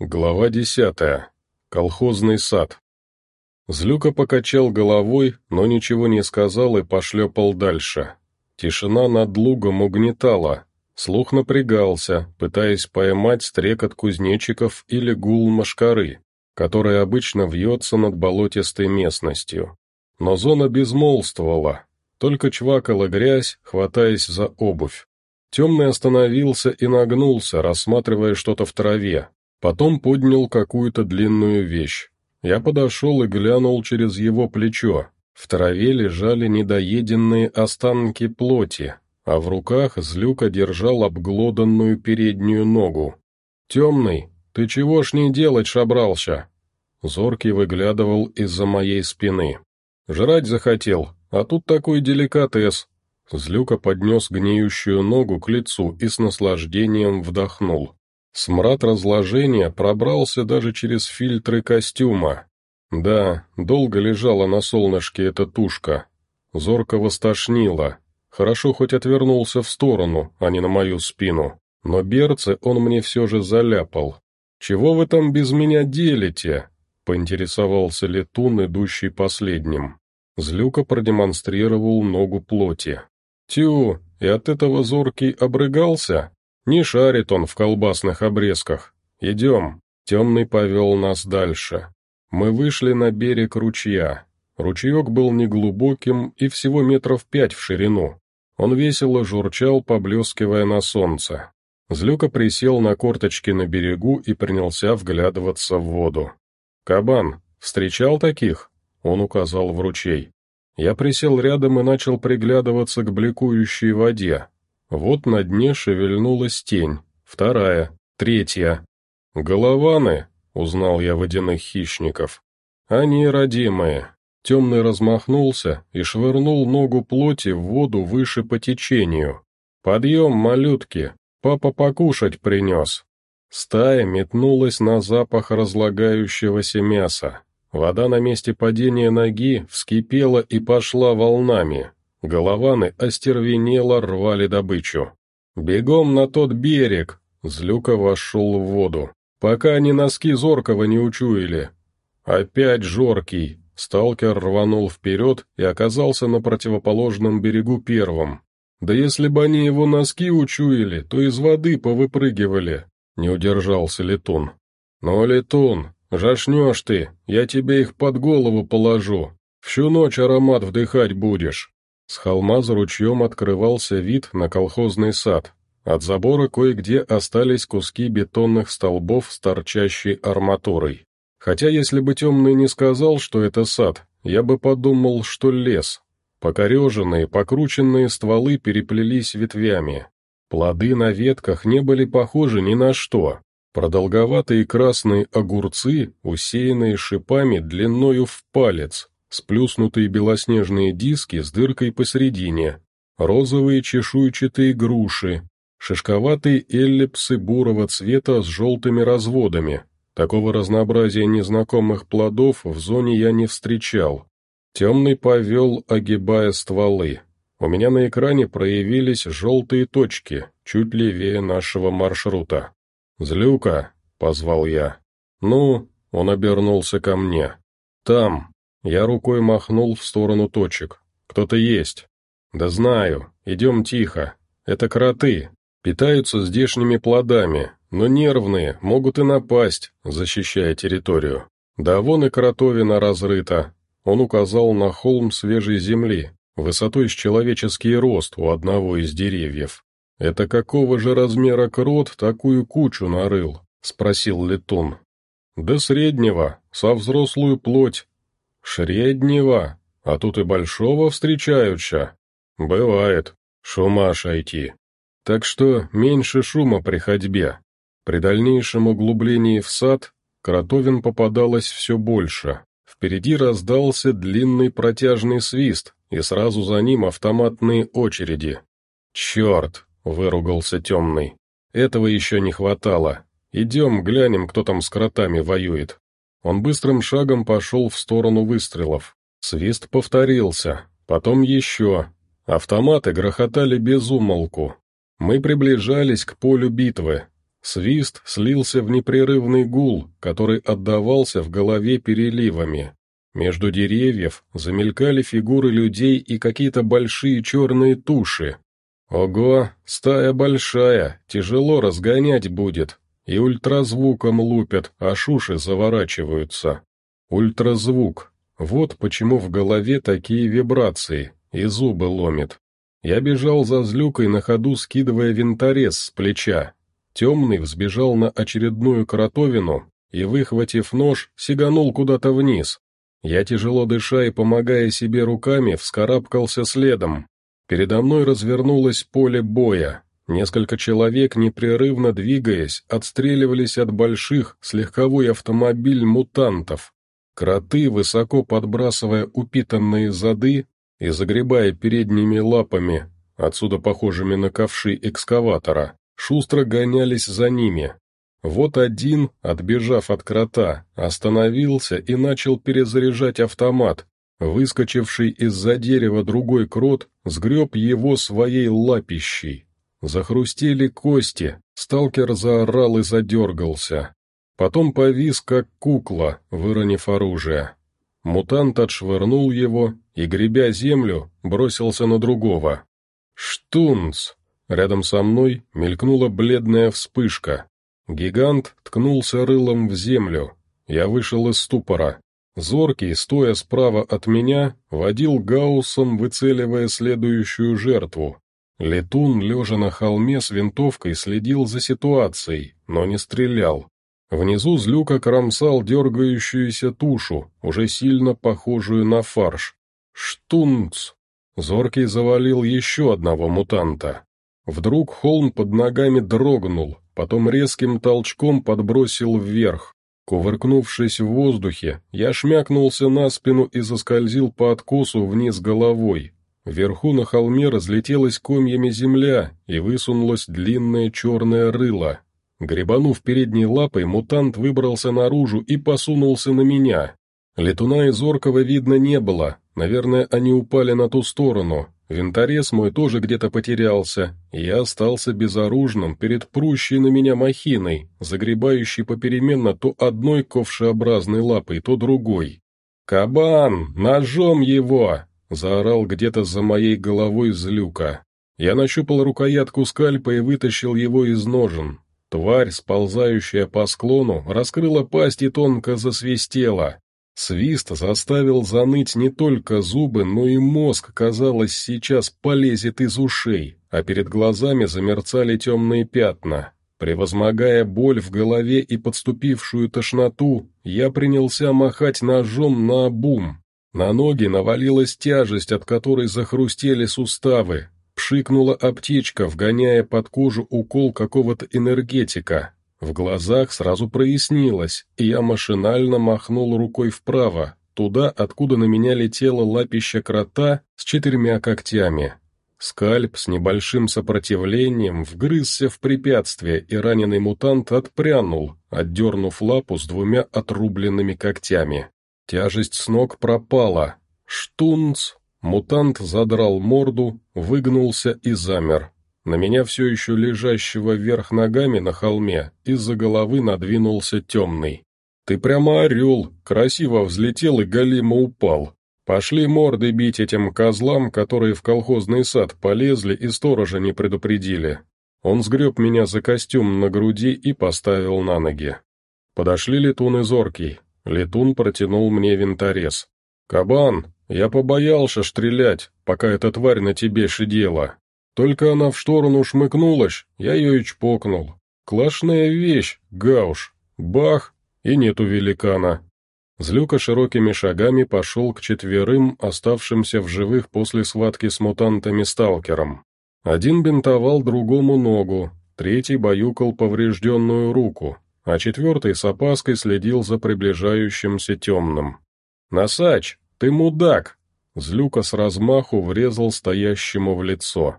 Глава десятая. Колхозный сад. Злюка покачал головой, но ничего не сказал и пошлепал дальше. Тишина над лугом угнетала. Слух напрягался, пытаясь поймать стрекот кузнечиков или гул машкары, который обычно вьется над болотистой местностью. Но зона безмолвствовала, только чвакала грязь, хватаясь за обувь. Темный остановился и нагнулся, рассматривая что-то в траве, Потом поднял какую-то длинную вещь. Я подошел и глянул через его плечо. В траве лежали недоеденные останки плоти, а в руках Злюка держал обглоданную переднюю ногу. «Темный, ты чего ж не делать шабрался?» Зоркий выглядывал из-за моей спины. «Жрать захотел, а тут такой деликатес». Злюка поднес гниющую ногу к лицу и с наслаждением вдохнул. Смрад разложения пробрался даже через фильтры костюма. Да, долго лежала на солнышке эта тушка. Зорко востошнило. Хорошо хоть отвернулся в сторону, а не на мою спину. Но берцы он мне все же заляпал. «Чего вы там без меня делите?» — поинтересовался летун, идущий последним. Злюка продемонстрировал ногу плоти. «Тю, и от этого зоркий обрыгался?» Не шарит он в колбасных обрезках. Идем. Темный повел нас дальше. Мы вышли на берег ручья. Ручеек был неглубоким и всего метров пять в ширину. Он весело журчал, поблескивая на солнце. Злюка присел на корточки на берегу и принялся вглядываться в воду. «Кабан, встречал таких?» — он указал в ручей. Я присел рядом и начал приглядываться к бликующей воде. Вот на дне шевельнулась тень, вторая, третья. «Голованы!» — узнал я водяных хищников. «Они родимые». Темный размахнулся и швырнул ногу плоти в воду выше по течению. «Подъем, малютки! Папа покушать принес!» Стая метнулась на запах разлагающегося мяса. Вода на месте падения ноги вскипела и пошла волнами, Голованы остервенело рвали добычу. «Бегом на тот берег!» Злюка вошел в воду. «Пока они носки Зоркого не учуяли». «Опять Жоркий!» Сталкер рванул вперед и оказался на противоположном берегу первым. «Да если бы они его носки учуяли, то из воды повыпрыгивали», — не удержался Летун. «Ну, Летун, жашнешь ты, я тебе их под голову положу. Всю ночь аромат вдыхать будешь». С холма за ручьем открывался вид на колхозный сад. От забора кое-где остались куски бетонных столбов с торчащей арматурой. Хотя если бы темный не сказал, что это сад, я бы подумал, что лес. Покореженные, покрученные стволы переплелись ветвями. Плоды на ветках не были похожи ни на что. Продолговатые красные огурцы, усеянные шипами длиною в палец, сплюснутые белоснежные диски с дыркой посередине, розовые чешуйчатые груши, шишковатые эллипсы бурого цвета с желтыми разводами. Такого разнообразия незнакомых плодов в зоне я не встречал. Темный повел, огибая стволы. У меня на экране проявились желтые точки, чуть левее нашего маршрута. «Злюка», — позвал я. «Ну», — он обернулся ко мне. «Там», я рукой махнул в сторону точек. «Кто-то есть». «Да знаю. Идем тихо. Это кроты. Питаются здешними плодами, но нервные, могут и напасть, защищая территорию. Да вон и кротовина разрыта». Он указал на холм свежей земли, высотой с человеческий рост у одного из деревьев. «Это какого же размера крот такую кучу нарыл?» — спросил Летун. «Да среднего, со взрослую плоть, «Шреднего, а тут и большого встречаются. Бывает, шума шайти. Так что меньше шума при ходьбе. При дальнейшем углублении в сад кротовин попадалось все больше. Впереди раздался длинный протяжный свист, и сразу за ним автоматные очереди. «Черт!» — выругался темный. «Этого еще не хватало. Идем, глянем, кто там с кротами воюет». Он быстрым шагом пошел в сторону выстрелов. Свист повторился, потом еще. Автоматы грохотали без умолку. Мы приближались к полю битвы. Свист слился в непрерывный гул, который отдавался в голове переливами. Между деревьев замелькали фигуры людей и какие-то большие черные туши. Ого, стая большая, тяжело разгонять будет, и ультразвуком лупят, а шуши заворачиваются. Ультразвук. Вот почему в голове такие вибрации, и зубы ломит. Я бежал за злюкой на ходу, скидывая винторез с плеча. Темный взбежал на очередную кротовину и, выхватив нож, сиганул куда-то вниз. Я, тяжело дыша и помогая себе руками, вскарабкался следом. Передо мной развернулось поле боя. Несколько человек, непрерывно двигаясь, отстреливались от больших с легковой автомобиль мутантов. Кроты, высоко подбрасывая упитанные зады и загребая передними лапами, отсюда похожими на ковши экскаватора, шустро гонялись за ними. Вот один, отбежав от крота, остановился и начал перезаряжать автомат. Выскочивший из-за дерева другой крот сгреб его своей лапищей. Захрустели кости, сталкер заорал и задергался. Потом повис, как кукла, выронив оружие. Мутант отшвырнул его и, гребя землю, бросился на другого. «Штунц!» Рядом со мной мелькнула бледная вспышка. Гигант ткнулся рылом в землю. Я вышел из ступора. Зоркий, стоя справа от меня, водил гаусом, выцеливая следующую жертву. Летун, лежа на холме с винтовкой, следил за ситуацией, но не стрелял. Внизу злюка кромсал дергающуюся тушу, уже сильно похожую на фарш. Штунц! Зоркий завалил еще одного мутанта. Вдруг холм под ногами дрогнул, потом резким толчком подбросил вверх. Кувыркнувшись в воздухе, я шмякнулся на спину и заскользил по откосу вниз головой. Вверху на холме разлетелась комьями земля и высунулось длинное черное рыло. Гребанув передней лапой, мутант выбрался наружу и посунулся на меня. Летуна и Зоркого видно не было, наверное, они упали на ту сторону, Винторез мой тоже где-то потерялся, и я остался безоружным перед прущей на меня махиной, загребающей попеременно то одной ковшеобразной лапой, то другой. «Кабан! Ножом его!» — заорал где-то за моей головой злюка. Я нащупал рукоятку скальпа и вытащил его из ножен. Тварь, сползающая по склону, раскрыла пасть и тонко засвистела. Свист заставил заныть не только зубы, но и мозг, казалось, сейчас полезет из ушей, а перед глазами замерцали темные пятна. Превозмогая боль в голове и подступившую тошноту, я принялся махать ножом на обум. На ноги навалилась тяжесть, от которой захрустели суставы. Пшикнула аптечка, вгоняя под кожу укол какого-то энергетика. В глазах сразу прояснилось, и я машинально махнул рукой вправо, туда, откуда на меня летело лапище крота с четырьмя когтями. Скальп с небольшим сопротивлением вгрызся в препятствие, и раненый мутант отпрянул, отдернув лапу с двумя отрубленными когтями. Тяжесть с ног пропала. Штунц! Мутант задрал морду, выгнулся и замер. На меня все еще лежащего вверх ногами на холме из-за головы надвинулся темный. «Ты прямо орел, красиво взлетел и галимо упал. Пошли морды бить этим козлам, которые в колхозный сад полезли и сторожа не предупредили». Он сгреб меня за костюм на груди и поставил на ноги. Подошли Летун и Зоркий. Летун протянул мне винторез. «Кабан, я побоялся стрелять, пока эта тварь на тебе шидела. Только она в сторону шмыкнулась, я ее и чпокнул. Клашная вещь, гауш. Бах, и нету великана. Злюка широкими шагами пошел к четверым, оставшимся в живых после схватки с мутантами-сталкером. Один бинтовал другому ногу, третий баюкал поврежденную руку, а четвертый с опаской следил за приближающимся темным. «Носач, ты мудак!» Злюка с размаху врезал стоящему в лицо.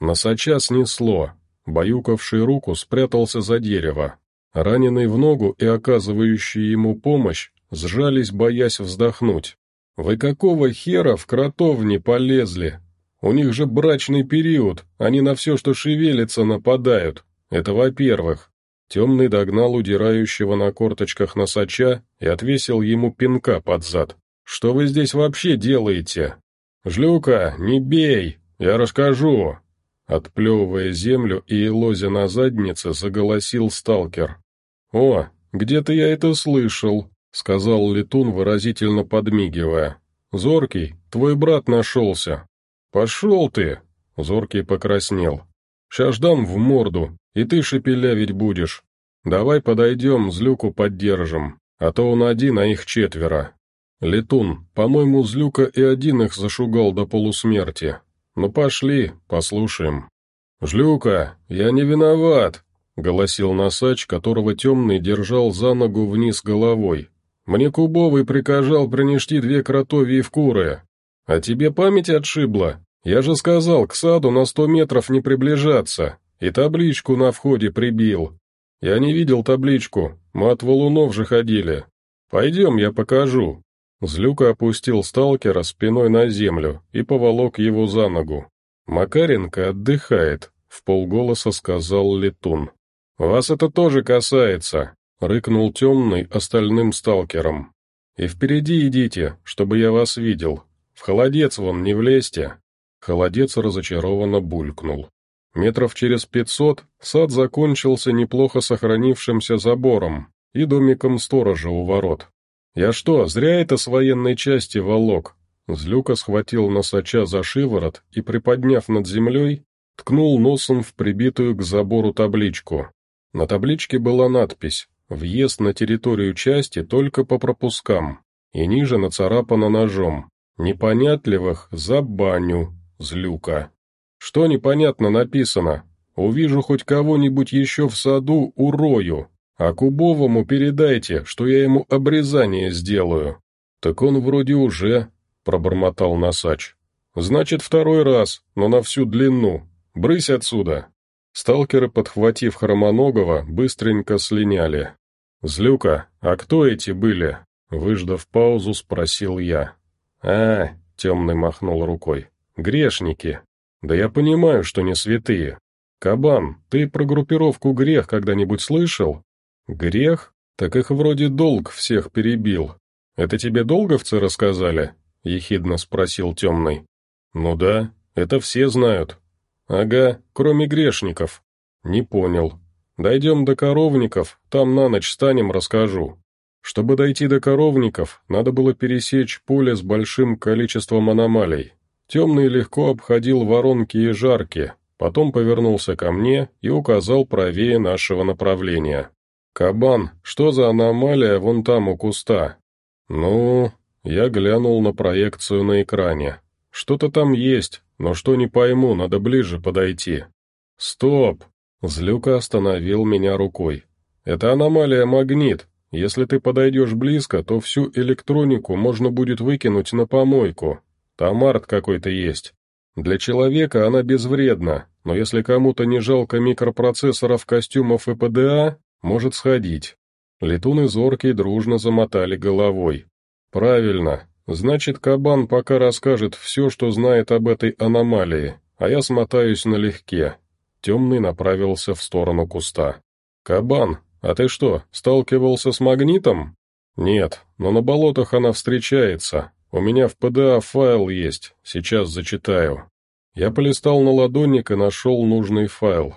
Носача снесло. Баюкавший руку спрятался за дерево. Раненый в ногу и оказывающий ему помощь сжались, боясь вздохнуть. «Вы какого хера в кротовне полезли? У них же брачный период, они на все, что шевелится, нападают. Это во-первых. Темный догнал удирающего на корточках носача и отвесил ему пинка под зад. «Что вы здесь вообще делаете?» «Жлюка, не бей! Я расскажу!» Отплевывая землю и лозя на заднице, заголосил сталкер. «О, где-то я это слышал», — сказал летун, выразительно подмигивая. «Зоркий, твой брат нашелся». «Пошел ты!» — Зоркий покраснел. «Ща ждам в морду, и ты шепелявить будешь. Давай подойдем, Злюку поддержим, а то он один, а их четверо. Летун, по-моему, Злюка и один их зашугал до полусмерти. Ну пошли, послушаем». «Жлюка, я не виноват», — голосил носач, которого темный держал за ногу вниз головой. «Мне Кубовый приказал принести две кротовьи в куры. А тебе память отшибла? Я же сказал, к саду на сто метров не приближаться, и табличку на входе прибил. Я не видел табличку, мы от валунов же ходили. Пойдем, я покажу». Злюка опустил сталкера спиной на землю и поволок его за ногу. «Макаренко отдыхает», — в полголоса сказал Летун. «Вас это тоже касается», — рыкнул темный остальным сталкером. «И впереди идите, чтобы я вас видел. В холодец вон не влезьте». Холодец разочарованно булькнул. Метров через пятьсот сад закончился неплохо сохранившимся забором и домиком сторожа у ворот. «Я что, зря это с военной части волок?» Злюка схватил носача за шиворот и, приподняв над землей, ткнул носом в прибитую к забору табличку. На табличке была надпись «Въезд на территорию части только по пропускам», и ниже нацарапано ножом «Непонятливых за баню, злюка». Что непонятно написано? Увижу хоть кого-нибудь еще в саду, урою, а Кубовому передайте, что я ему обрезание сделаю». «Так он вроде уже», — пробормотал Носач. «Значит, второй раз, но на всю длину. Брысь отсюда!» Сталкеры, подхватив Хромоногова, быстренько слиняли. «Злюка, а кто эти были?» Выждав паузу, спросил я. «А, — темный махнул рукой, — грешники. Да я понимаю, что не святые. Кабан, ты про группировку «Грех» когда-нибудь слышал? «Грех? Так их вроде долг всех перебил. Это тебе долговцы рассказали?» — ехидно спросил темный. «Ну да, это все знают». «Ага, кроме грешников». «Не понял. Дойдем до коровников, там на ночь станем, расскажу». Чтобы дойти до коровников, надо было пересечь поле с большим количеством аномалий. Темный легко обходил воронки и жарки, потом повернулся ко мне и указал правее нашего направления. «Кабан, что за аномалия вон там у куста?» «Ну...» Я глянул на проекцию на экране. «Что-то там есть, но что не пойму, надо ближе подойти». «Стоп!» Злюка остановил меня рукой. «Это аномалия магнит. Если ты подойдешь близко, то всю электронику можно будет выкинуть на помойку. Там арт какой-то есть. Для человека она безвредна, но если кому-то не жалко микропроцессоров, костюмов и ПДА, может сходить. Летун и Зоркий дружно замотали головой. Правильно, значит, Кабан пока расскажет все, что знает об этой аномалии, а я смотаюсь налегке. Темный направился в сторону куста. «Кабан, а ты что, сталкивался с магнитом?» «Нет, но на болотах она встречается. У меня в ПДА файл есть, сейчас зачитаю». Я полистал на ладонник и нашел нужный файл.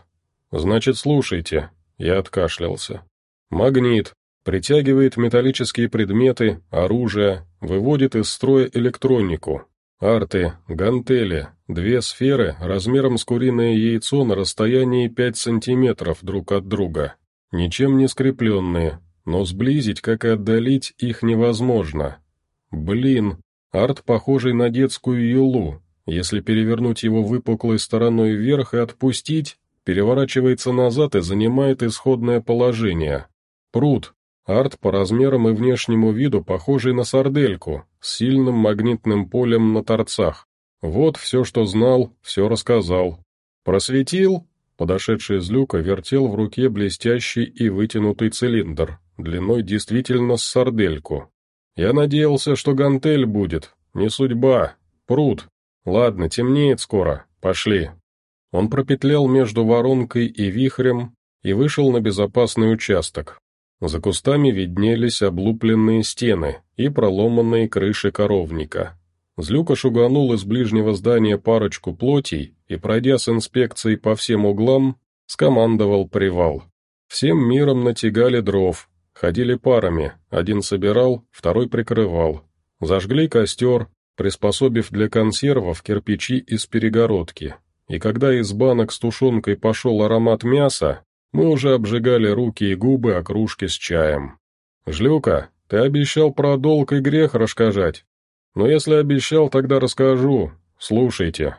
«Значит, слушайте, я откашлялся. Магнит. Притягивает металлические предметы, оружие, выводит из строя электронику. Арты, гантели, две сферы размером с куриное яйцо на расстоянии 5 сантиметров друг от друга. Ничем не скрепленные, но сблизить, как и отдалить, их невозможно. Блин, арт похожий на детскую юлу. Если перевернуть его выпуклой стороной вверх и отпустить, переворачивается назад и занимает исходное положение. Пруд. Арт по размерам и внешнему виду похожий на сардельку, с сильным магнитным полем на торцах. Вот все, что знал, все рассказал. Просветил? Подошедший из люка вертел в руке блестящий и вытянутый цилиндр, длиной действительно с сардельку. Я надеялся, что гантель будет. Не судьба. Пруд. Ладно, темнеет скоро. Пошли. Он пропетлял между воронкой и вихрем и вышел на безопасный участок. За кустами виднелись облупленные стены и проломанные крыши коровника. Злюка шуганул из ближнего здания парочку плотей и, пройдя с инспекцией по всем углам, скомандовал привал. Всем миром натягали дров, ходили парами, один собирал, второй прикрывал. Зажгли костер, приспособив для консервов кирпичи из перегородки. И когда из банок с тушенкой пошел аромат мяса, мы уже обжигали руки и губы о кружке с чаем. «Жлюка, ты обещал про долг и грех рассказать. Но если обещал, тогда расскажу. Слушайте.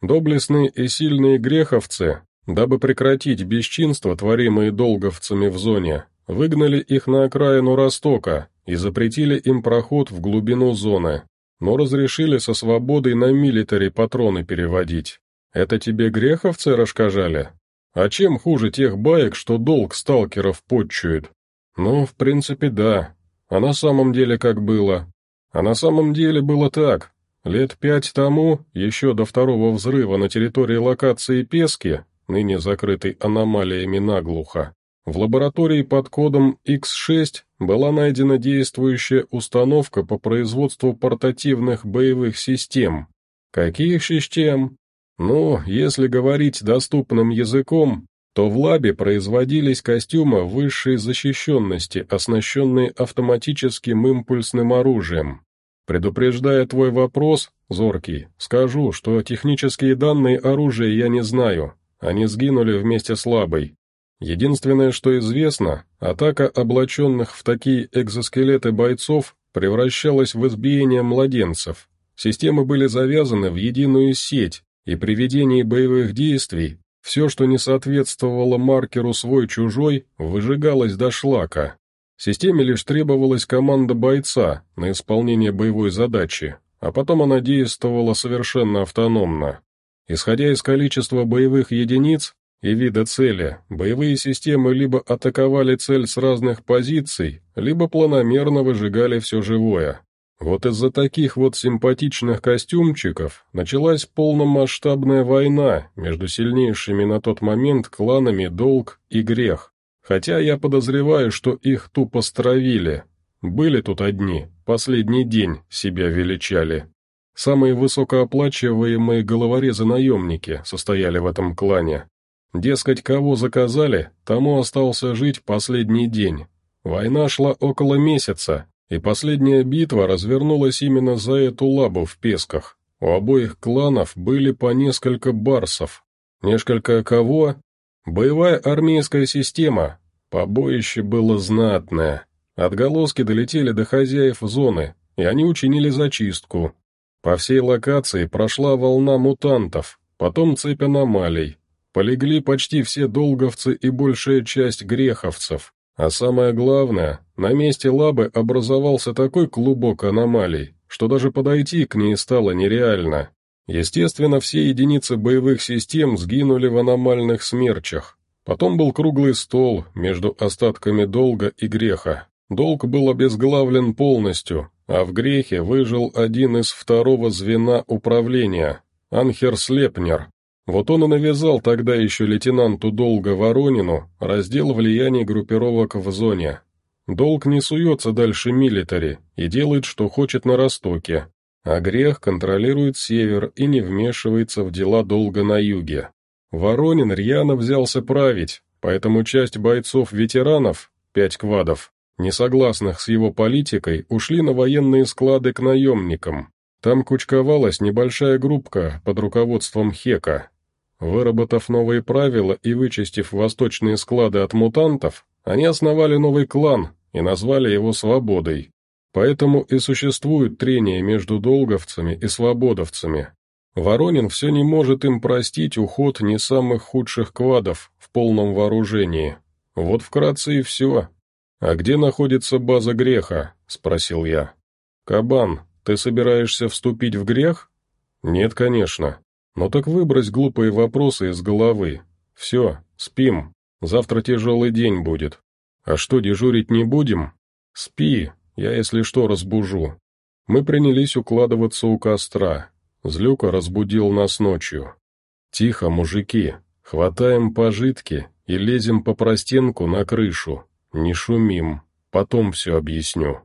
Доблестные и сильные греховцы, дабы прекратить бесчинства, творимые долговцами в зоне, выгнали их на окраину Ростока и запретили им проход в глубину зоны, но разрешили со свободой на милитари патроны переводить. Это тебе греховцы рассказали? А чем хуже тех баек, что долг сталкеров подчует? Ну, в принципе, да. А на самом деле как было? А на самом деле было так. Лет пять тому, еще до второго взрыва на территории локации Пески, ныне закрытой аномалиями наглухо, в лаборатории под кодом X6 была найдена действующая установка по производству портативных боевых систем. Каких систем? Ну, если говорить доступным языком, то в лабе производились костюмы высшей защищенности, оснащенные автоматическим импульсным оружием. Предупреждая твой вопрос, Зоркий, скажу, что технические данные оружия я не знаю, они сгинули вместе с лабой. Единственное, что известно, атака облаченных в такие экзоскелеты бойцов превращалась в избиение младенцев. Системы были завязаны в единую сеть, и при ведении боевых действий все, что не соответствовало маркеру «свой-чужой», выжигалось до шлака. Системе лишь требовалась команда бойца на исполнение боевой задачи, а потом она действовала совершенно автономно. Исходя из количества боевых единиц и вида цели, боевые системы либо атаковали цель с разных позиций, либо планомерно выжигали все живое. Вот из-за таких вот симпатичных костюмчиков началась полномасштабная война между сильнейшими на тот момент кланами Долг и Грех. Хотя я подозреваю, что их тупо стравили. Были тут одни, последний день себя величали. Самые высокооплачиваемые головорезы-наемники состояли в этом клане. Дескать, кого заказали, тому остался жить последний день. Война шла около месяца, и последняя битва развернулась именно за эту лабу в Песках. У обоих кланов были по несколько барсов. Несколько кого? Боевая армейская система. Побоище было знатное. Отголоски долетели до хозяев зоны, и они учинили зачистку. По всей локации прошла волна мутантов, потом цепь аномалий. Полегли почти все долговцы и большая часть греховцев. А самое главное, на месте лабы образовался такой клубок аномалий, что даже подойти к ней стало нереально. Естественно, все единицы боевых систем сгинули в аномальных смерчах. Потом был круглый стол между остатками долга и греха. Долг был обезглавлен полностью, а в грехе выжил один из второго звена управления, Анхер Слепнер, вот он и навязал тогда еще лейтенанту Долга Воронину раздел влияний группировок в зоне. Долг не суется дальше милитари и делает, что хочет на Ростоке, а Грех контролирует север и не вмешивается в дела Долга на юге. Воронин рьяно взялся править, поэтому часть бойцов-ветеранов, пять квадов, не согласных с его политикой, ушли на военные склады к наемникам. Там кучковалась небольшая группка под руководством Хека, Выработав новые правила и вычистив восточные склады от мутантов, они основали новый клан и назвали его «Свободой». Поэтому и существует трение между долговцами и свободовцами. Воронин все не может им простить уход не самых худших квадов в полном вооружении. Вот вкратце и все. «А где находится база греха?» — спросил я. «Кабан, ты собираешься вступить в грех?» «Нет, конечно. Ну так выбрось глупые вопросы из головы. Все, спим. Завтра тяжелый день будет. А что, дежурить не будем? Спи, я если что разбужу. Мы принялись укладываться у костра. Злюка разбудил нас ночью. Тихо, мужики, хватаем пожитки и лезем по простенку на крышу. Не шумим, потом все объясню.